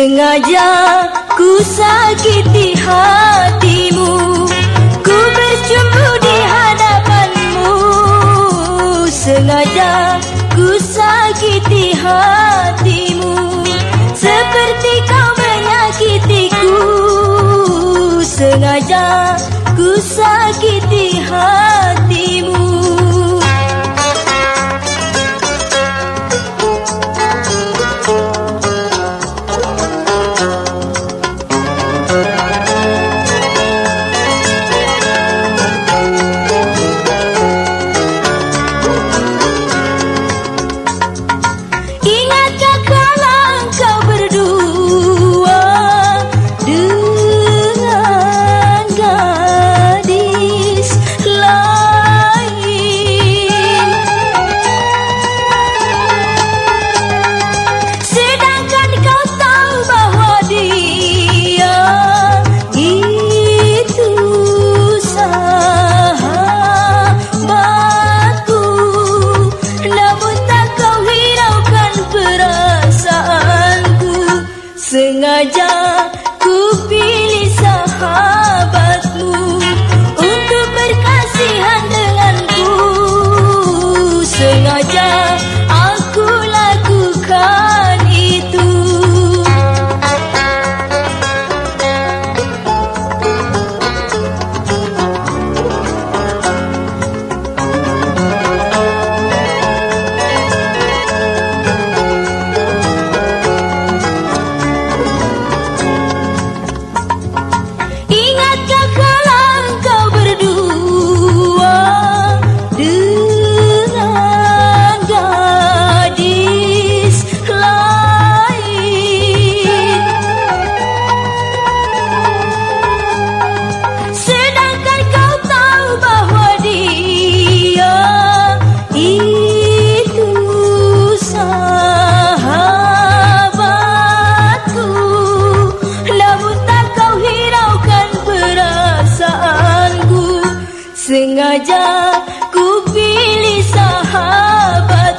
Sengaja ku sakiti hatimu Ku bercumbu di hadapanmu. Sengaja ku sakiti hatimu Seperti kau menyakitiku. Sengaja ku sakiti hatimu Sengaja Sengaja ku pilih sahabat